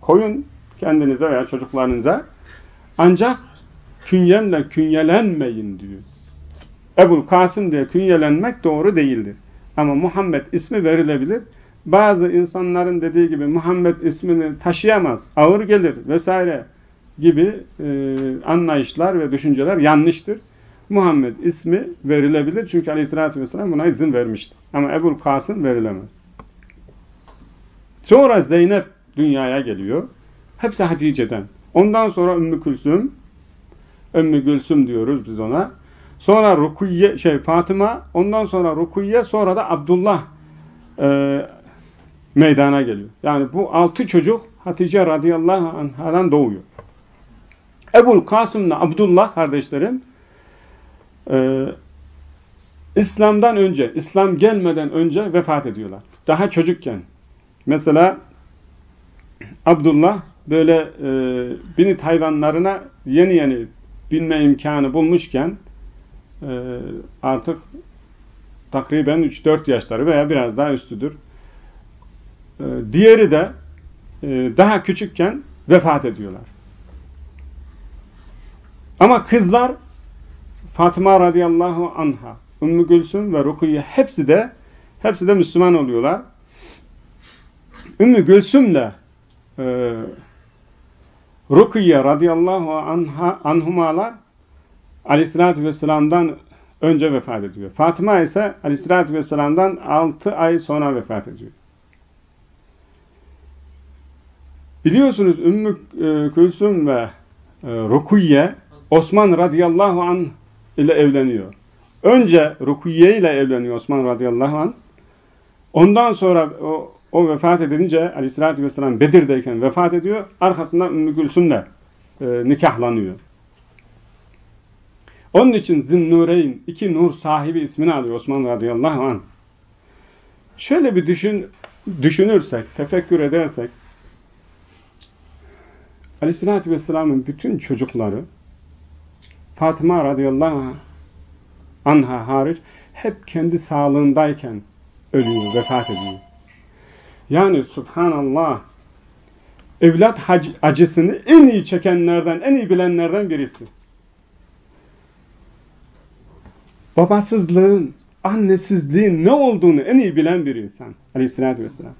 koyun kendinize veya çocuklarınıza ancak künyemle künyelenmeyin diyor. Ebul Kasım diye künyelenmek doğru değildir. Ama Muhammed ismi verilebilir. Bazı insanların dediği gibi Muhammed ismini taşıyamaz, ağır gelir vesaire gibi e, anlayışlar ve düşünceler yanlıştır. Muhammed ismi verilebilir. Çünkü aleyhissalatü vesselam buna izin vermiştir. Ama Ebul Kasım verilemez. Sonra Zeynep dünyaya geliyor. Hepsi Hatice'den. Ondan sonra Ümmü Külsüm, Ümmü Gülsüm diyoruz biz ona. Sonra Rukiye, şey Fatıma, ondan sonra Rukiye, sonra da Abdullah e, meydana geliyor. Yani bu altı çocuk Hatice radıyallahu anhadan doğuyor. Ebul Kasım'la Abdullah kardeşlerim e, İslam'dan önce, İslam gelmeden önce vefat ediyorlar. Daha çocukken. Mesela Abdullah böyle e, binit hayvanlarına yeni yeni binme imkanı bulmuşken e, artık takriben 3-4 yaşları veya biraz daha üstüdür. E, diğeri de e, daha küçükken vefat ediyorlar. Ama kızlar Fatıma radıyallahu anha, Ümmü Gülsüm ve Rukiye hepsi de hepsi de Müslüman oluyorlar. Ümmü Gülsüm'le e, Rukiye radıyallahu anha, anhumalar aleyhissalatü vesselam'dan önce vefat ediyor. Fatıma ise aleyhissalatü vesselam'dan 6 ay sonra vefat ediyor. Biliyorsunuz Ümmü e, Külsüm ve e, Rukiye Osman radıyallahu anh ile evleniyor. Önce Rukiye ile evleniyor Osman radıyallahu anh. Ondan sonra o, o vefat edince aleyhissalatü vesselam Bedir'deyken vefat ediyor. Arkasından Ümmü Gülsüm'le e, nikahlanıyor. Onun için Zinnureyn, iki nur sahibi ismini alıyor Osman radıyallahu anh. Şöyle bir düşün, düşünürsek, tefekkür edersek, Aleyhisselatü Vesselam'ın bütün çocukları Fatıma radıyallahu anha hariç hep kendi sağlığındayken ölüyor, vefat ediyor. Yani subhanallah evlat acısını en iyi çekenlerden, en iyi bilenlerden birisi. babasızlığın, annesizliğin ne olduğunu en iyi bilen bir insan. Aleyhissalatü vesselam.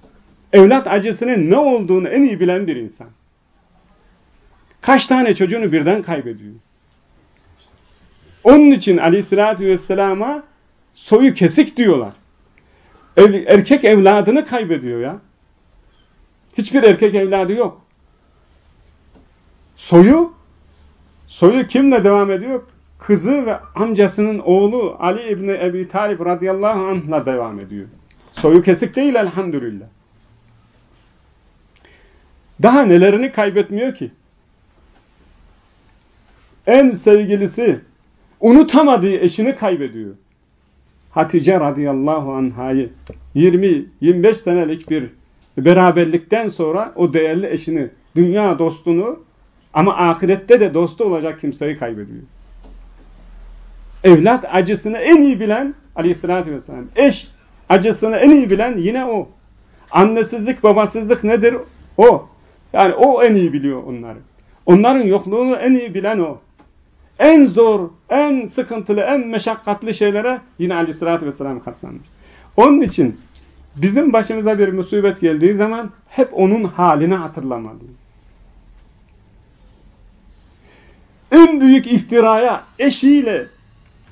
Evlat acısının ne olduğunu en iyi bilen bir insan. Kaç tane çocuğunu birden kaybediyor. Onun için aleyhissalatü vesselama soyu kesik diyorlar. Ev, erkek evladını kaybediyor ya. Hiçbir erkek evladı yok. Soyu, soyu kimle devam ediyor? kızı ve amcasının oğlu Ali İbni Ebi Talib radıyallahu anh'la devam ediyor. Soyu kesik değil elhamdülillah. Daha nelerini kaybetmiyor ki? En sevgilisi unutamadığı eşini kaybediyor. Hatice radıyallahu anhayı 20-25 senelik bir beraberlikten sonra o değerli eşini, dünya dostunu ama ahirette de dostu olacak kimseyi kaybediyor. Evlat acısını en iyi bilen aleyhissalatü vesselam. Eş acısını en iyi bilen yine o. Annesizlik, babasızlık nedir? O. Yani o en iyi biliyor onları. Onların yokluğunu en iyi bilen o. En zor, en sıkıntılı, en meşakkatli şeylere yine aleyhissalatü vesselam katlanmış. Onun için bizim başımıza bir musibet geldiği zaman hep onun halini hatırlamalıyız. En büyük iftiraya eşiyle,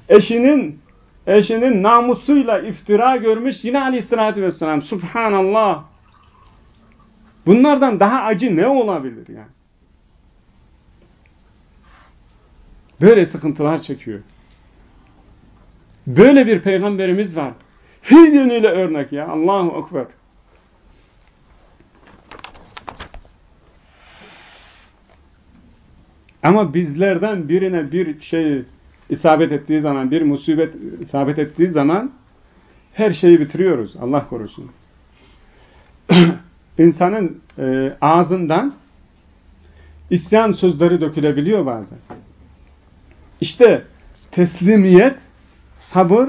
eşinin eşinin namusuyla iftira görmüş yine aleyhissalatü vesselam. Subhanallah. Bunlardan daha acı ne olabilir yani? Böyle sıkıntılar çekiyor. Böyle bir peygamberimiz var. Her yönüyle örnek ya. Allahu Ekber. Ama bizlerden birine bir şey isabet ettiği zaman, bir musibet isabet ettiği zaman her şeyi bitiriyoruz. Allah korusun. İnsanın e, ağzından isyan sözleri dökülebiliyor bazen. İşte teslimiyet, sabır,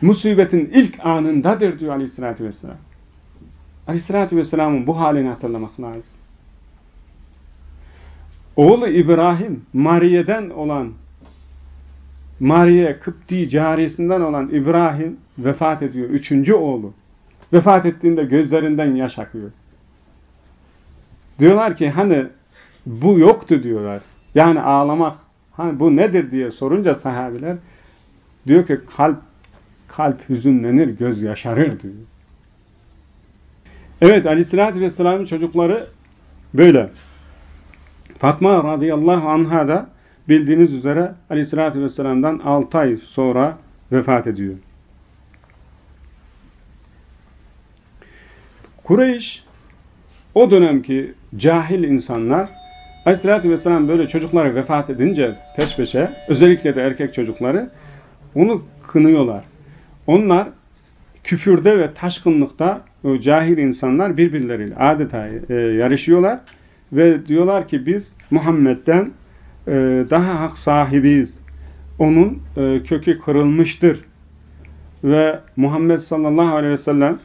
musibetin ilk anındadır diyor aleyhissalatü vesselam. Aleyhissalatü vesselamın bu halini hatırlamak lazım. Oğlu İbrahim, Mariye'den olan, Mariye Kıpti carisinden olan İbrahim vefat ediyor. Üçüncü oğlu. Vefat ettiğinde gözlerinden yaş akıyor. Diyorlar ki hani bu yoktu diyorlar. Yani ağlamak Hani bu nedir diye sorunca sahabiler diyor ki kalp kalp hüzünlenir, göz yaşarır diyor. Evet Aleyhisselatü Vesselam'ın çocukları böyle. Fatma radıyallahu anha da bildiğiniz üzere Aleyhisselatü Vesselam'dan 6 ay sonra vefat ediyor. Kureyş o dönemki cahil insanlar Aleyhisselatü Vesselam böyle çocukları vefat edince peş peşe, özellikle de erkek çocukları onu kınıyorlar. Onlar küfürde ve taşkınlıkta o cahil insanlar birbirleriyle adeta e, yarışıyorlar ve diyorlar ki biz Muhammed'den e, daha hak sahibiyiz. Onun e, kökü kırılmıştır. Ve Muhammed sallallahu aleyhi ve sellem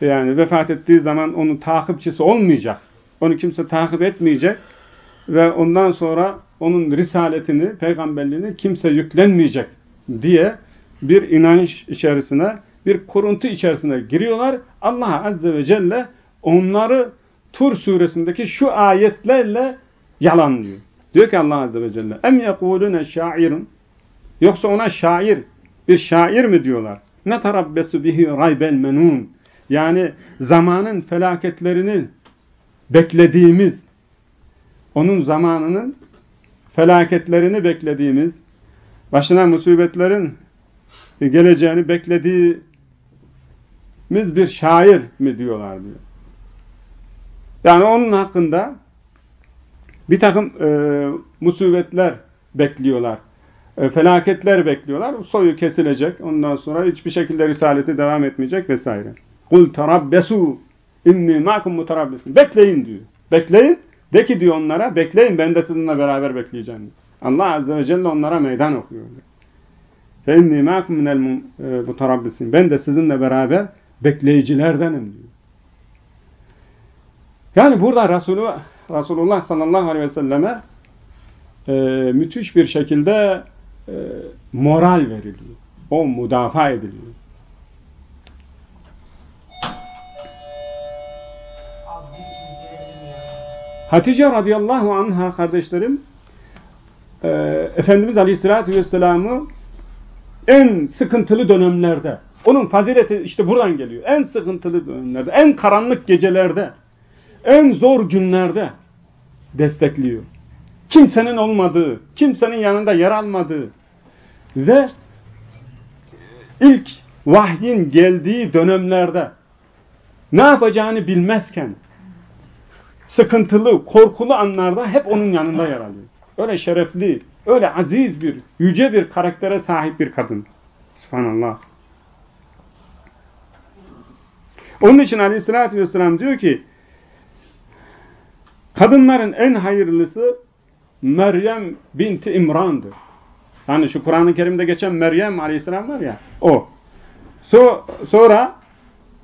yani vefat ettiği zaman onun takipçisi olmayacak. Onu kimse takip etmeyecek ve ondan sonra onun risaletini, peygamberliğini kimse yüklenmeyecek diye bir inanç içerisine, bir kuruntu içerisine giriyorlar. Allah Azze ve Celle onları Tur suresindeki şu ayetlerle yalanlıyor. Diyor ki Allah Azze ve Celle em yekulune şairun yoksa ona şair bir şair mi diyorlar? Ne tarabbesu bihi raybel menun yani zamanın felaketlerini beklediğimiz onun zamanının felaketlerini beklediğimiz, başına musibetlerin geleceğini beklediğimiz bir şair mi diyorlar diyor. Yani onun hakkında bir takım e, musibetler bekliyorlar. E, felaketler bekliyorlar. Soyu kesilecek. Ondan sonra hiçbir şekilde risaleti devam etmeyecek vesaire. Kul terabbesu İnni makum mutarabbisun. Bekleyin diyor. Bekleyin. De ki diyor onlara bekleyin ben de sizinle beraber bekleyeceğim. Allah azze ve celle onlara meydan okuyor. Fe inni makum minel e, mutarabbisin. Ben de sizinle beraber bekleyicilerdenim diyor. Yani burada Resulü, Resulullah sallallahu aleyhi ve selleme e, müthiş bir şekilde e, moral veriliyor. O müdafaa ediliyor. Hatice radıyallahu anha kardeşlerim e, Efendimiz aleyhissalatü vesselam'ı en sıkıntılı dönemlerde onun fazileti işte buradan geliyor. En sıkıntılı dönemlerde, en karanlık gecelerde, en zor günlerde destekliyor. Kimsenin olmadığı, kimsenin yanında yer almadığı ve ilk vahyin geldiği dönemlerde ne yapacağını bilmezken sıkıntılı, korkulu anlarda hep onun yanında yer alıyor. Öyle şerefli, öyle aziz bir, yüce bir karaktere sahip bir kadın. Subhanallah. Onun için aleyhissalatü vesselam diyor ki, kadınların en hayırlısı Meryem binti İmran'dır. Hani şu Kur'an-ı Kerim'de geçen Meryem aleyhisselam var ya, o. So sonra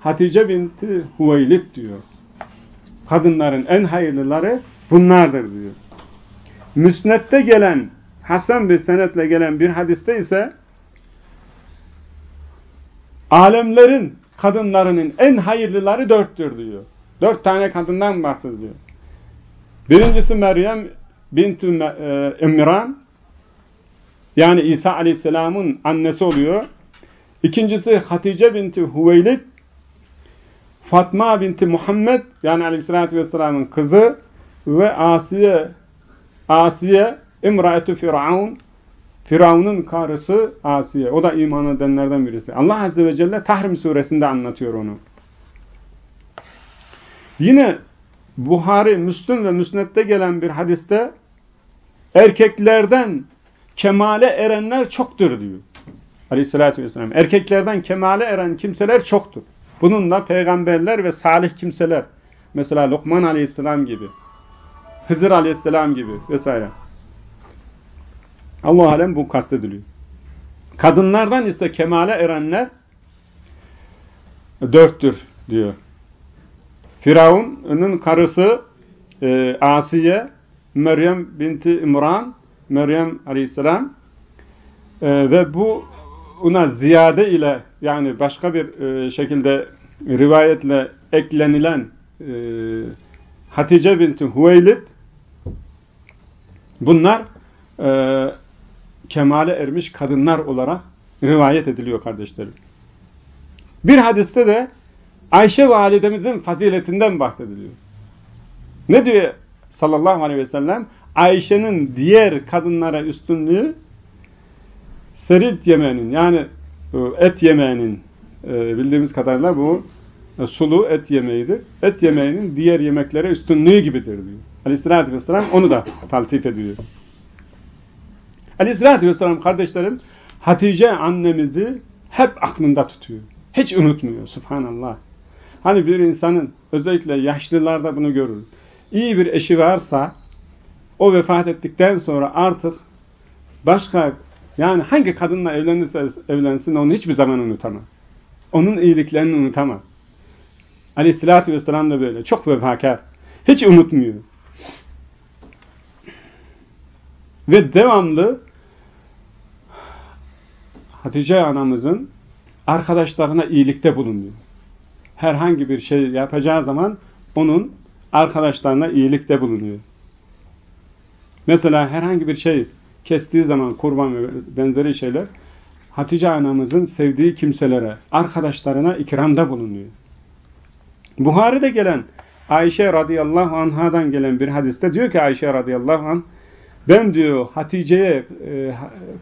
Hatice binti Hüveylid diyor. Kadınların en hayırlıları bunlardır diyor. Müsnette gelen Hasan bir senetle gelen bir hadiste ise alemlerin kadınlarının en hayırlıları dörttür diyor. Dört tane kadından bahsediyor. Birincisi Meryem binti e, İmran yani İsa Aleyhisselam'ın annesi oluyor. İkincisi Hatice binti Hüveylid Fatma binti Muhammed yani Aleyhisselatü Vesselam'ın kızı ve Asiye Asiye İmraetü Firavun Firavun'un karısı Asiye. O da iman edenlerden birisi. Allah Azze ve Celle Tahrim suresinde anlatıyor onu. Yine Buhari, Müslüm ve Müsnet'te gelen bir hadiste erkeklerden kemale erenler çoktur diyor. Aleyhissalatü vesselam. Erkeklerden kemale eren kimseler çoktur. Bununla peygamberler ve salih kimseler. Mesela Lokman aleyhisselam gibi. Hızır aleyhisselam gibi vesaire. Allah alem bu kastediliyor. Kadınlardan ise kemale erenler dörttür diyor. Firavun'un karısı e, Asiye, Meryem binti İmran, Meryem aleyhisselam e, ve bu ona ziyade ile yani başka bir e, şekilde rivayetle eklenilen e, Hatice binti Hüveylid bunlar e, kemale ermiş kadınlar olarak rivayet ediliyor kardeşlerim. Bir hadiste de Ayşe validemizin faziletinden bahsediliyor. Ne diyor sallallahu aleyhi ve sellem? Ayşe'nin diğer kadınlara üstünlüğü serit yemeğinin yani et yemeğinin e, bildiğimiz kadarıyla bu e, sulu et yemeğidir. Et yemeğinin diğer yemeklere üstünlüğü gibidir diyor. Aleyhissalatü vesselam onu da taltif ediyor. Aleyhissalatü vesselam kardeşlerim Hatice annemizi hep aklında tutuyor. Hiç unutmuyor subhanallah. Hani bir insanın özellikle yaşlılarda bunu görür. İyi bir eşi varsa o vefat ettikten sonra artık başka yani hangi kadınla evlenirse evlensin onu hiçbir zaman unutamaz. Onun iyiliklerini unutamaz. Aleyhissalatü vesselam da böyle. Çok vefakar. Hiç unutmuyor. Ve devamlı Hatice anamızın arkadaşlarına iyilikte bulunuyor. Herhangi bir şey yapacağı zaman onun arkadaşlarına iyilikte bulunuyor. Mesela herhangi bir şey kestiği zaman kurban ve benzeri şeyler Hatice anamızın sevdiği kimselere, arkadaşlarına ikramda bulunuyor. Buhari'de gelen Ayşe radıyallahu anhadan gelen bir hadiste diyor ki Ayşe radıyallahu anh ben diyor Hatice'ye e,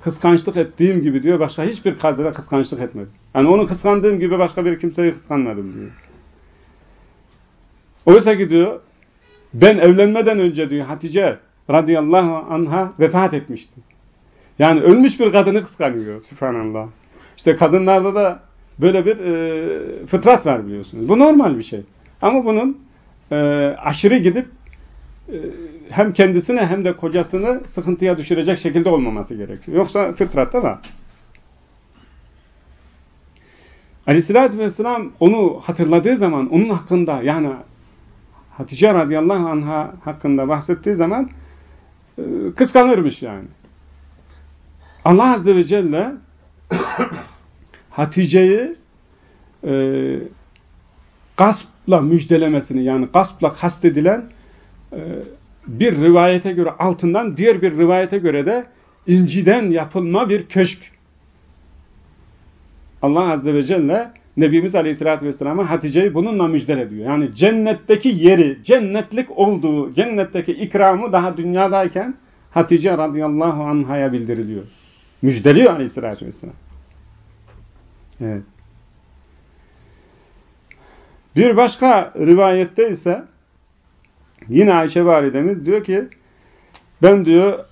kıskançlık ettiğim gibi diyor başka hiçbir kadına kıskançlık etmedim. Yani onu kıskandığım gibi başka bir kimseyi kıskanmadım diyor. Oysa ki diyor ben evlenmeden önce diyor Hatice radıyallahu anha vefat etmişti. Yani ölmüş bir kadını kıskanıyor subhanallah. İşte kadınlarda da böyle bir e, fıtrat var biliyorsunuz. Bu normal bir şey. Ama bunun e, aşırı gidip e, hem kendisini hem de kocasını sıkıntıya düşürecek şekilde olmaması gerekiyor. Yoksa fıtratta var. Aleyhissalatü vesselam onu hatırladığı zaman onun hakkında yani Hatice radıyallahu anh'a hakkında bahsettiği zaman kıskanırmış yani. Allah azze ve celle Hatice'yi e, gaspla müjdelemesini yani gaspla kastedilen e, bir rivayete göre altından diğer bir rivayete göre de inciden yapılma bir köşk. Allah Azze ve Celle Nebimiz Aleyhisselatü Vesselam'a Hatice'yi bununla müjdele diyor. Yani cennetteki yeri, cennetlik olduğu, cennetteki ikramı daha dünyadayken Hatice radıyallahu anhaya bildiriliyor. Müjdeliyor Aleyhisselatü Vesselam. Evet. Bir başka rivayette ise yine Ayşe validemiz diyor ki ben diyor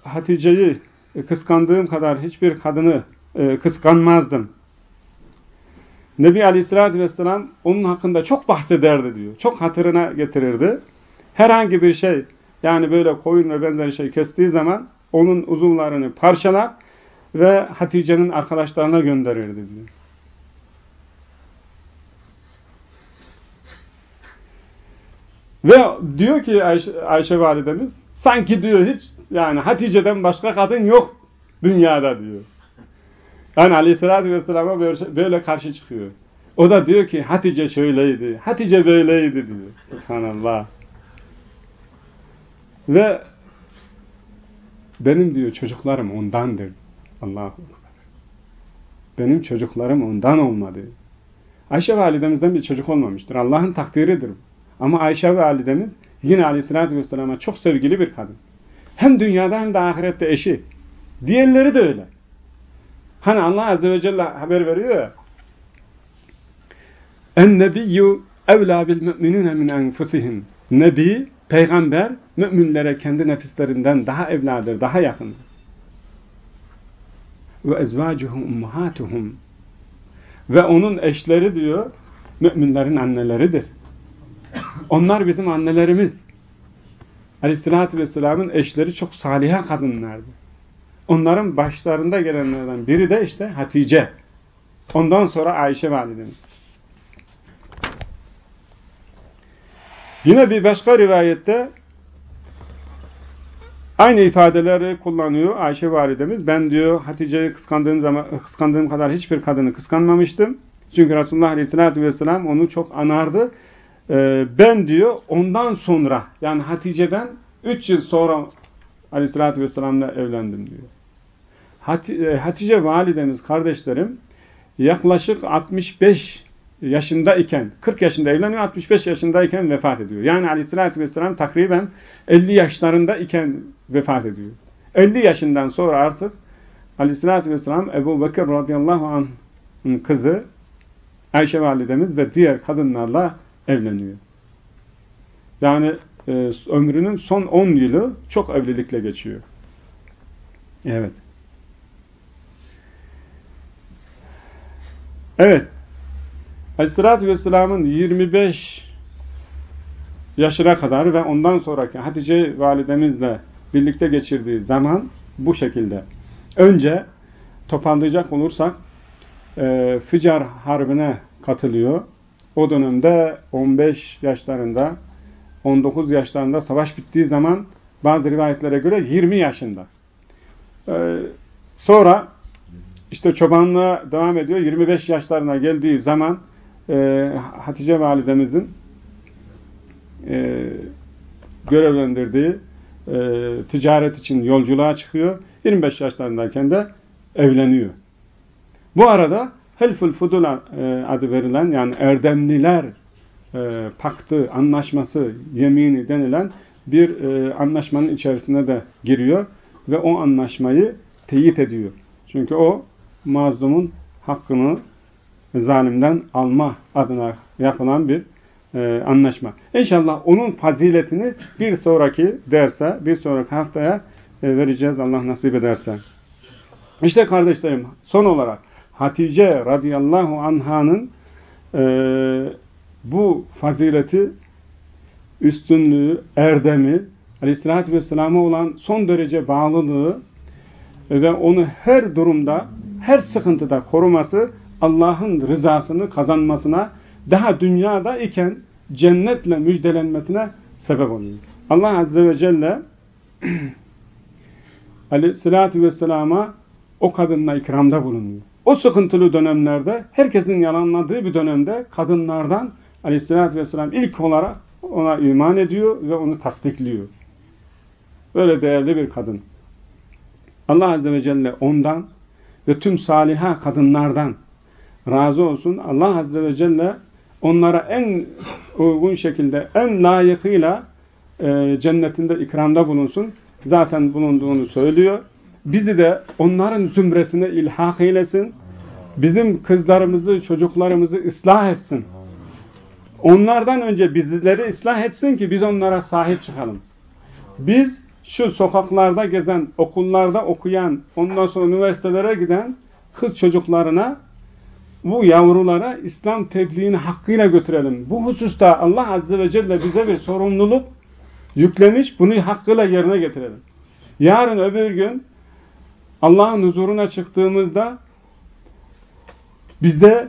Nebi Aleyhisselatü Vesselam onun hakkında çok bahsederdi diyor. Çok hatırına getirirdi. Herhangi bir şey yani böyle koyun ve benzeri şey kestiği zaman onun uzuvlarını parçalar ve Hatice'nin arkadaşlarına gönderirdi diyor. Ve diyor ki Ayşe, Ayşe validemiz sanki diyor hiç yani Hatice'den başka kadın yok dünyada diyor. Yani aleyhissalatü vesselam'a böyle, karşı çıkıyor. O da diyor ki Hatice şöyleydi, Hatice böyleydi diyor. Subhanallah. Ve benim diyor çocuklarım ondandır. Allahu Benim çocuklarım ondan olmadı. Ayşe validemizden bir çocuk olmamıştır. Allah'ın takdiridir. Ama Ayşe validemiz yine aleyhissalatü vesselam'a çok sevgili bir kadın. Hem dünyada hem de ahirette eşi. Diğerleri de öyle. Hani Allah Azze ve Celle haber veriyor ya evlâ bil mü'minîne min enfusihim Nebi, peygamber müminlere kendi nefislerinden daha evladır, daha yakındır. Ezvacuhum ummahatuhum ve onun eşleri diyor müminlerin anneleridir. Onlar bizim annelerimiz. Aleyhissalatü Vesselam'ın eşleri çok saliha kadınlardı. Onların başlarında gelenlerden biri de işte Hatice. Ondan sonra Ayşe validemiz. Yine bir başka rivayette aynı ifadeleri kullanıyor Ayşe validemiz. Ben diyor Hatice'yi kıskandığım zaman kıskandığım kadar hiçbir kadını kıskanmamıştım. Çünkü Resulullah Aleyhisselatü Vesselam onu çok anardı. Ee, ben diyor ondan sonra yani Hatice'den 3 yıl sonra Aleyhisselatü Vesselam'la evlendim diyor. E, Hatice validemiz kardeşlerim yaklaşık 65 yaşındayken 40 yaşında evleniyor 65 yaşındayken vefat ediyor. Yani Aleyhisselatü Vesselam takriben 50 yaşlarında iken vefat ediyor. 50 yaşından sonra artık Aleyhisselatü Vesselam Ebu Bekir radıyallahu anh'ın kızı Ayşe validemiz ve diğer kadınlarla evleniyor. Yani e, ömrünün son 10 yılı çok evlilikle geçiyor. Evet. Evet. Aleyhissalatü Vesselam'ın 25 yaşına kadar ve ondan sonraki Hatice validemizle birlikte geçirdiği zaman bu şekilde. Önce toparlayacak olursak e, Ficar Harbi'ne katılıyor. O dönemde 15 yaşlarında 19 yaşlarında savaş bittiği zaman bazı rivayetlere göre 20 yaşında. Ee, sonra işte çobanlığa devam ediyor. 25 yaşlarına geldiği zaman e, Hatice validemizin e, görevlendirdiği e, ticaret için yolculuğa çıkıyor. 25 yaşlarındayken de evleniyor. Bu arada Helful Fudul e, adı verilen yani erdemliler e, paktı, anlaşması, yemini denilen bir e, anlaşmanın içerisine de giriyor ve o anlaşmayı teyit ediyor. Çünkü o mazlumun hakkını zalimden alma adına yapılan bir e, anlaşma. İnşallah onun faziletini bir sonraki derse, bir sonraki haftaya e, vereceğiz Allah nasip ederse. İşte kardeşlerim son olarak Hatice radıyallahu anhanın e, bu fazileti, üstünlüğü, erdemi, aleyhissalatü vesselam'a olan son derece bağlılığı ve onu her durumda, her sıkıntıda koruması Allah'ın rızasını kazanmasına, daha dünyada iken cennetle müjdelenmesine sebep oluyor. Allah Azze ve Celle aleyhissalatü vesselama o kadınla ikramda bulunuyor. O sıkıntılı dönemlerde, herkesin yalanladığı bir dönemde kadınlardan aleyhissalatü vesselam ilk olarak ona iman ediyor ve onu tasdikliyor. Böyle değerli bir kadın. Allah Azze ve Celle ondan ve tüm saliha kadınlardan razı olsun. Allah Azze ve Celle onlara en uygun şekilde, en layıkıyla e, cennetinde ikramda bulunsun. Zaten bulunduğunu söylüyor. Bizi de onların zümresine ilhak eylesin. Bizim kızlarımızı, çocuklarımızı ıslah etsin. Onlardan önce bizleri ıslah etsin ki biz onlara sahip çıkalım. Biz şu sokaklarda gezen, okullarda okuyan, ondan sonra üniversitelere giden kız çocuklarına bu yavrulara İslam tebliğini hakkıyla götürelim. Bu hususta Allah Azze ve Celle bize bir sorumluluk yüklemiş. Bunu hakkıyla yerine getirelim. Yarın öbür gün Allah'ın huzuruna çıktığımızda bize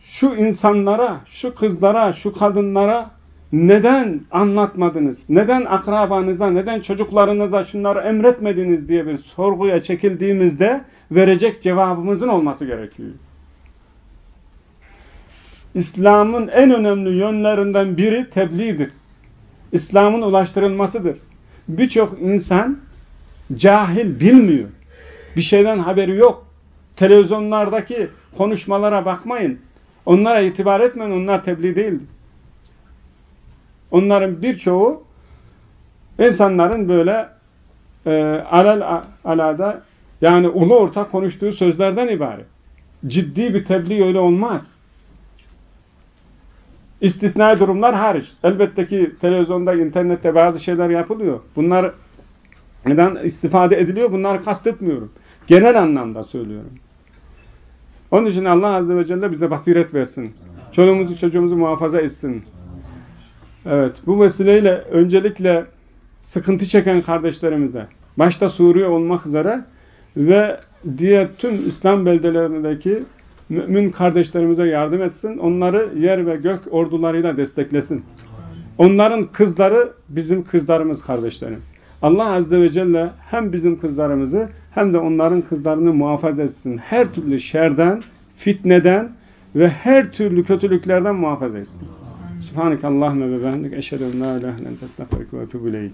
şu insanlara, şu kızlara, şu kadınlara neden anlatmadınız? Neden akrabanıza, neden çocuklarınıza şunları emretmediniz diye bir sorguya çekildiğimizde verecek cevabımızın olması gerekiyor. İslam'ın en önemli yönlerinden biri tebliğdir. İslam'ın ulaştırılmasıdır. Birçok insan cahil bilmiyor. Bir şeyden haberi yok. Televizyonlardaki konuşmalara bakmayın. Onlara itibar etmeyin. Onlar tebliğ değildir. Onların birçoğu insanların böyle e, alal alada yani ulu orta konuştuğu sözlerden ibaret. Ciddi bir tebliğ öyle olmaz. İstisnai durumlar hariç. Elbette ki televizyonda, internette bazı şeyler yapılıyor. Bunlar neden istifade ediliyor? Bunları kastetmiyorum. Genel anlamda söylüyorum. Onun için Allah Azze ve Celle bize basiret versin. Çoluğumuzu çocuğumuzu muhafaza etsin. Evet, bu vesileyle öncelikle sıkıntı çeken kardeşlerimize, başta Suriye olmak üzere ve diğer tüm İslam beldelerindeki mümin kardeşlerimize yardım etsin. Onları yer ve gök ordularıyla desteklesin. Onların kızları bizim kızlarımız kardeşlerim. Allah Azze ve Celle hem bizim kızlarımızı hem de onların kızlarını muhafaza etsin. Her türlü şerden, fitneden ve her türlü kötülüklerden muhafaza etsin. Subhaneke Allahümme ve behemdik eşhedü en la ilahe ve ileyk.